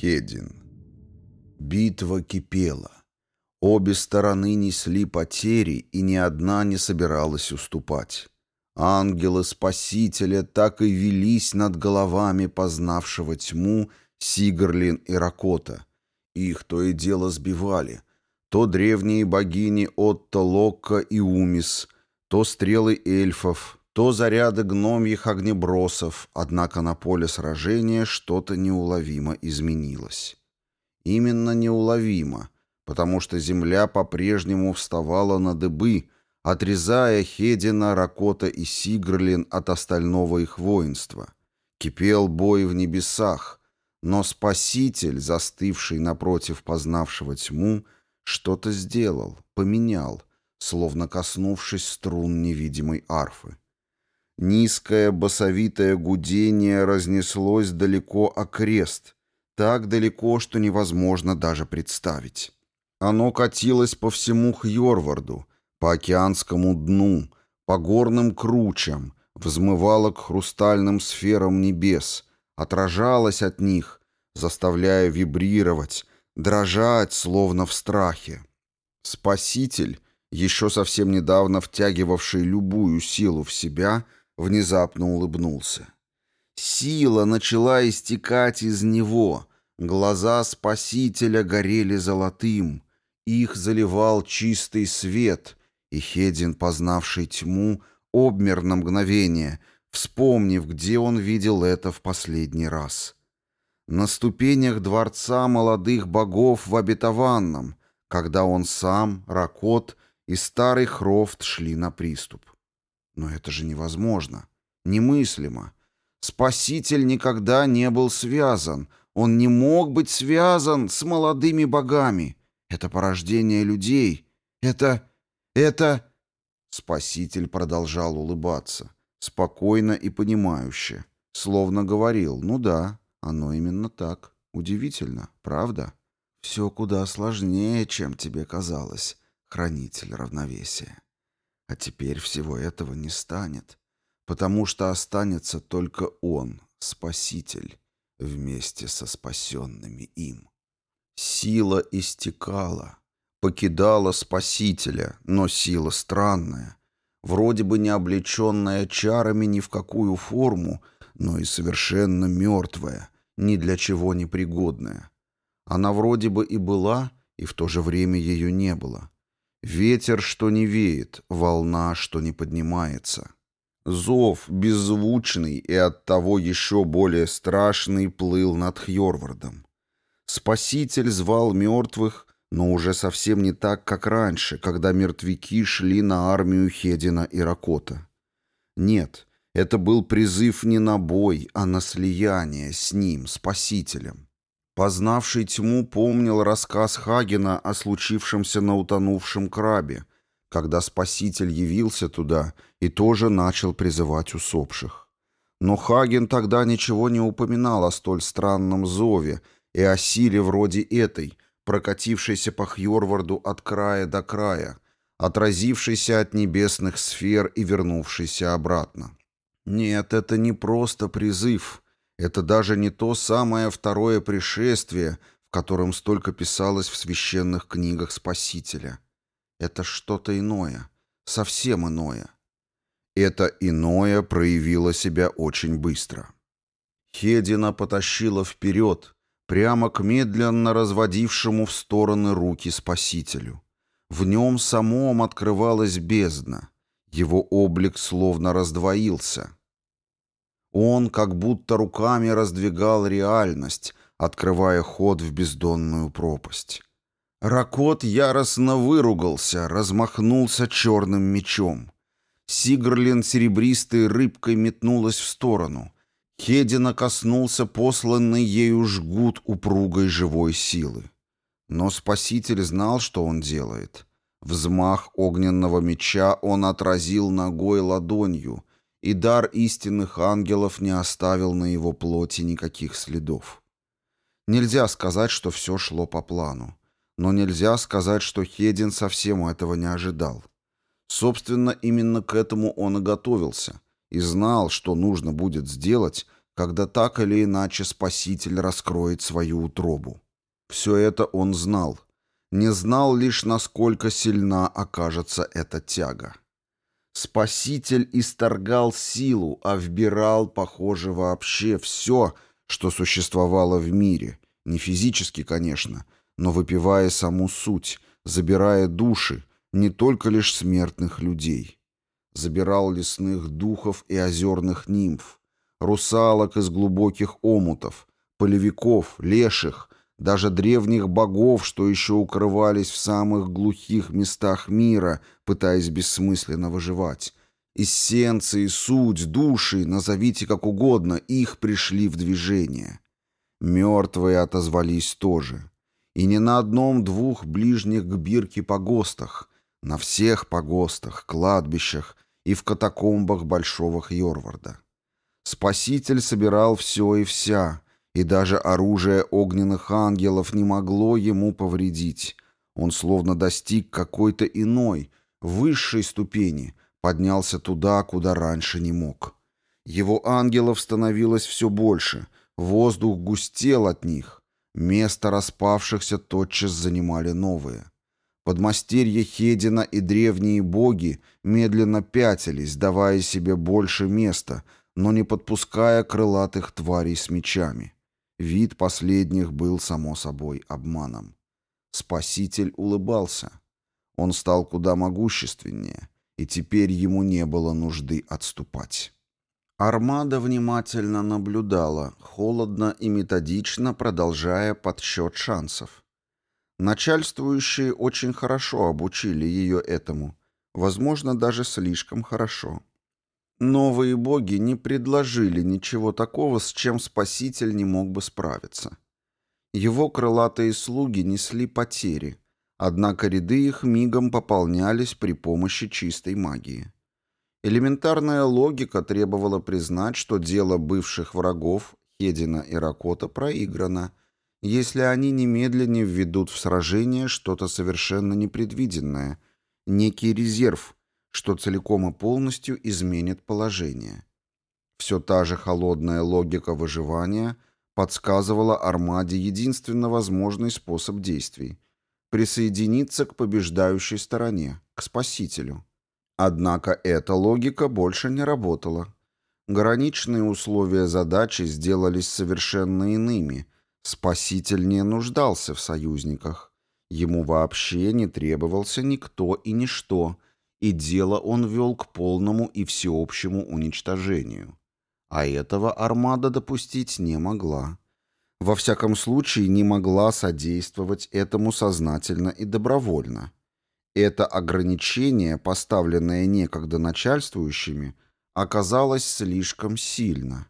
Хедин. Битва кипела. Обе стороны несли потери, и ни одна не собиралась уступать. Ангелы Спасителя так и велись над головами познавшего тьму Сигрлин и Ракота. Их то и дело сбивали. То древние богини Отто Локка и Умис, то стрелы эльфов, то заряды гномьих огнебросов, однако на поле сражения что-то неуловимо изменилось. Именно неуловимо, потому что земля по-прежнему вставала на дыбы, отрезая Хедина, Ракота и Сигрлин от остального их воинства. Кипел бой в небесах, но Спаситель, застывший напротив познавшего тьму, что-то сделал, поменял, словно коснувшись струн невидимой арфы. Низкое басовитое гудение разнеслось далеко окрест, так далеко, что невозможно даже представить. Оно катилось по всему Хьорварду, по океанскому дну, по горным кручам, взмывало к хрустальным сферам небес, отражалось от них, заставляя вибрировать, дрожать, словно в страхе. Спаситель, еще совсем недавно втягивавший любую силу в себя, — внезапно улыбнулся. Сила начала истекать из него, глаза Спасителя горели золотым, их заливал чистый свет, и Хедин, познавший тьму, обмер на мгновение, вспомнив, где он видел это в последний раз. На ступенях дворца молодых богов в обетованном, когда он сам, Ракот и старый Хрофт шли на приступ. Но это же невозможно. Немыслимо. Спаситель никогда не был связан. Он не мог быть связан с молодыми богами. Это порождение людей. Это... это... Спаситель продолжал улыбаться. Спокойно и понимающе. Словно говорил, ну да, оно именно так. Удивительно, правда? Все куда сложнее, чем тебе казалось, хранитель равновесия. А теперь всего этого не станет, потому что останется только Он, Спаситель, вместе со спасенными им. Сила истекала, покидала Спасителя, но сила странная, вроде бы не облеченная чарами ни в какую форму, но и совершенно мертвая, ни для чего не пригодная. Она вроде бы и была, и в то же время ее не было. Ветер, что не веет, волна, что не поднимается. Зов, беззвучный и оттого еще более страшный, плыл над Хьорвардом. Спаситель звал мертвых, но уже совсем не так, как раньше, когда мертвяки шли на армию Хедина и Ракота. Нет, это был призыв не на бой, а на слияние с ним, Спасителем. Познавший тьму помнил рассказ Хагена о случившемся на утонувшем крабе, когда Спаситель явился туда и тоже начал призывать усопших. Но Хаген тогда ничего не упоминал о столь странном зове и о силе вроде этой, прокатившейся по Хьорварду от края до края, отразившейся от небесных сфер и вернувшейся обратно. Нет, это не просто призыв — это даже не то самое второе пришествие, в котором столько писалось в священных книгах Спасителя. Это что-то иное, совсем иное. Это иное проявило себя очень быстро. Хедина потащила вперед, прямо к медленно разводившему в стороны руки Спасителю. В нем самом открывалась бездна. Его облик словно раздвоился — он как будто руками раздвигал реальность, открывая ход в бездонную пропасть. Ракот яростно выругался, размахнулся черным мечом. Сигрлин серебристой рыбкой метнулась в сторону. Хедина коснулся посланный ею жгут упругой живой силы. Но Спаситель знал, что он делает. Взмах огненного меча он отразил ногой ладонью, и дар истинных ангелов не оставил на его плоти никаких следов. Нельзя сказать, что все шло по плану, но нельзя сказать, что Хедин совсем этого не ожидал. Собственно, именно к этому он и готовился, и знал, что нужно будет сделать, когда так или иначе Спаситель раскроет свою утробу. Все это он знал. Не знал лишь, насколько сильна окажется эта тяга. Спаситель исторгал силу, а вбирал, похоже, вообще все, что существовало в мире. Не физически, конечно, но выпивая саму суть, забирая души, не только лишь смертных людей. Забирал лесных духов и озерных нимф, русалок из глубоких омутов, полевиков, леших, даже древних богов, что еще укрывались в самых глухих местах мира, пытаясь бессмысленно выживать. Эссенции, суть, души, назовите как угодно, их пришли в движение. Мертвые отозвались тоже. И не на одном-двух ближних к бирке погостах, на всех погостах, кладбищах и в катакомбах Большого Хьорварда. Спаситель собирал все и вся, и даже оружие огненных ангелов не могло ему повредить. Он словно достиг какой-то иной, высшей ступени, поднялся туда, куда раньше не мог. Его ангелов становилось все больше, воздух густел от них, место распавшихся тотчас занимали новые. Подмастерья Хедина и древние боги медленно пятились, давая себе больше места, но не подпуская крылатых тварей с мечами. Вид последних был, само собой, обманом. Спаситель улыбался. Он стал куда могущественнее, и теперь ему не было нужды отступать. Армада внимательно наблюдала, холодно и методично продолжая подсчет шансов. Начальствующие очень хорошо обучили ее этому, возможно, даже слишком хорошо. Новые боги не предложили ничего такого, с чем Спаситель не мог бы справиться. Его крылатые слуги несли потери, однако ряды их мигом пополнялись при помощи чистой магии. Элементарная логика требовала признать, что дело бывших врагов Хедина и Ракота проиграно, если они немедленно введут в сражение что-то совершенно непредвиденное, некий резерв – что целиком и полностью изменит положение. Все та же холодная логика выживания подсказывала Армаде единственно возможный способ действий – присоединиться к побеждающей стороне, к спасителю. Однако эта логика больше не работала. Граничные условия задачи сделались совершенно иными. Спаситель не нуждался в союзниках. Ему вообще не требовался никто и ничто – и дело он вел к полному и всеобщему уничтожению. А этого армада допустить не могла. Во всяком случае, не могла содействовать этому сознательно и добровольно. Это ограничение, поставленное некогда начальствующими, оказалось слишком сильно.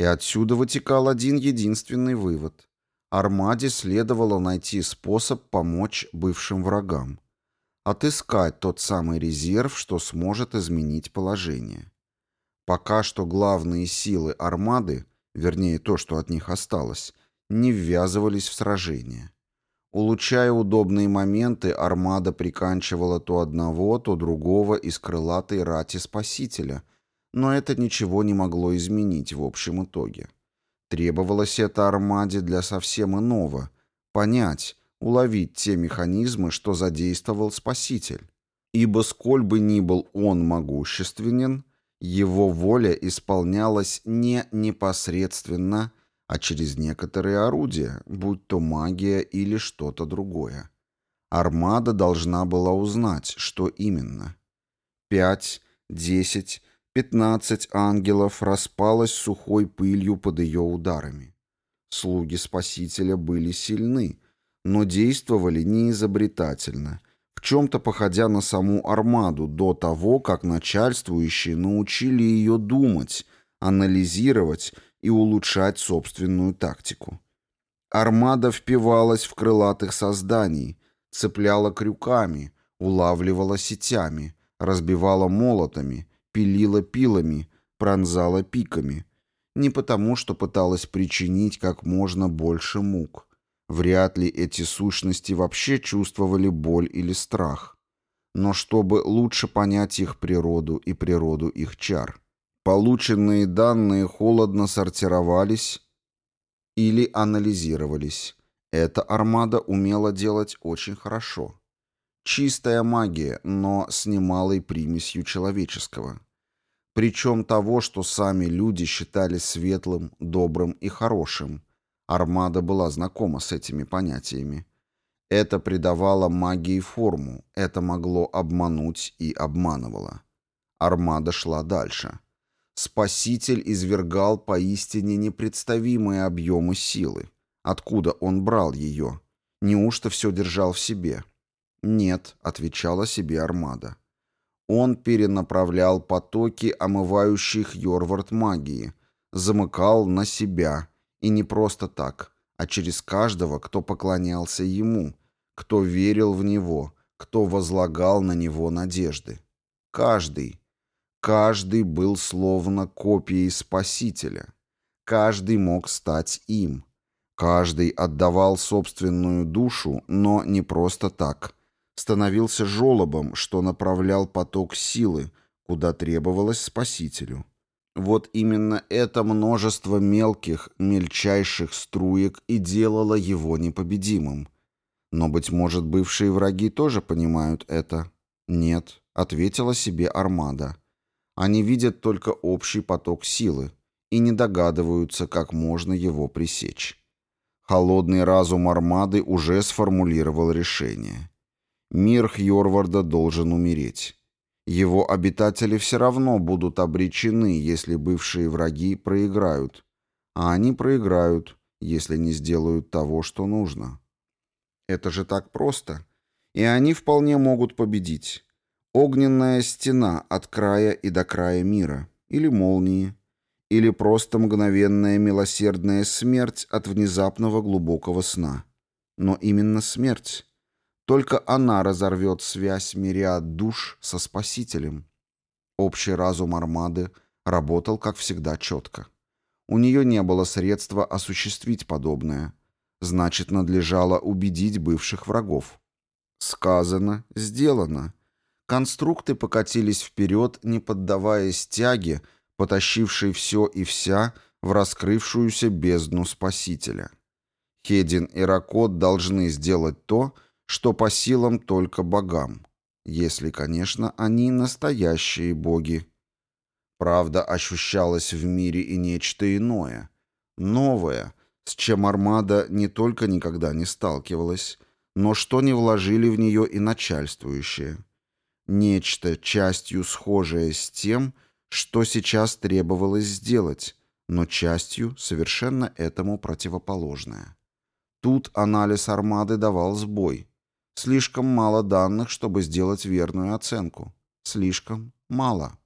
И отсюда вытекал один единственный вывод. Армаде следовало найти способ помочь бывшим врагам отыскать тот самый резерв, что сможет изменить положение. Пока что главные силы армады, вернее то, что от них осталось, не ввязывались в сражение. Улучшая удобные моменты, армада приканчивала то одного, то другого из крылатой рати Спасителя, но это ничего не могло изменить в общем итоге. Требовалось это армаде для совсем иного — понять, уловить те механизмы, что задействовал Спаситель. Ибо сколь бы ни был он могущественен, его воля исполнялась не непосредственно, а через некоторые орудия, будь то магия или что-то другое. Армада должна была узнать, что именно. Пять, десять, пятнадцать ангелов распалось сухой пылью под ее ударами. Слуги Спасителя были сильны, но действовали неизобретательно, в чем-то походя на саму армаду до того, как начальствующие научили ее думать, анализировать и улучшать собственную тактику. Армада впивалась в крылатых созданий, цепляла крюками, улавливала сетями, разбивала молотами, пилила пилами, пронзала пиками. Не потому, что пыталась причинить как можно больше мук. Вряд ли эти сущности вообще чувствовали боль или страх. Но чтобы лучше понять их природу и природу их чар. Полученные данные холодно сортировались или анализировались. Эта армада умела делать очень хорошо. Чистая магия, но с немалой примесью человеческого. Причем того, что сами люди считали светлым, добрым и хорошим. Армада была знакома с этими понятиями. Это придавало магии форму, это могло обмануть и обманывало. Армада шла дальше. Спаситель извергал поистине непредставимые объемы силы. Откуда он брал ее? Неужто все держал в себе? «Нет», — отвечала себе Армада. Он перенаправлял потоки омывающих Йорвард магии, замыкал на себя, и не просто так, а через каждого, кто поклонялся ему, кто верил в него, кто возлагал на него надежды. Каждый, каждый был словно копией Спасителя. Каждый мог стать им. Каждый отдавал собственную душу, но не просто так. Становился жолобом, что направлял поток силы, куда требовалось Спасителю. Вот именно это множество мелких, мельчайших струек и делало его непобедимым. Но, быть может, бывшие враги тоже понимают это? Нет, ответила себе Армада. Они видят только общий поток силы и не догадываются, как можно его пресечь. Холодный разум Армады уже сформулировал решение. Мир Хьорварда должен умереть. Его обитатели все равно будут обречены, если бывшие враги проиграют. А они проиграют, если не сделают того, что нужно. Это же так просто. И они вполне могут победить. Огненная стена от края и до края мира. Или молнии. Или просто мгновенная милосердная смерть от внезапного глубокого сна. Но именно смерть. Только она разорвет связь мириад душ со Спасителем. Общий разум Армады работал, как всегда, четко. У нее не было средства осуществить подобное. Значит, надлежало убедить бывших врагов. Сказано, сделано. Конструкты покатились вперед, не поддаваясь тяге, потащившей все и вся в раскрывшуюся бездну Спасителя. Хедин и Ракот должны сделать то, что что по силам только богам, если, конечно, они настоящие боги. Правда, ощущалось в мире и нечто иное, новое, с чем армада не только никогда не сталкивалась, но что не вложили в нее и начальствующие. Нечто, частью схожее с тем, что сейчас требовалось сделать, но частью совершенно этому противоположное. Тут анализ армады давал сбой, Слишком мало данных, чтобы сделать верную оценку. Слишком мало.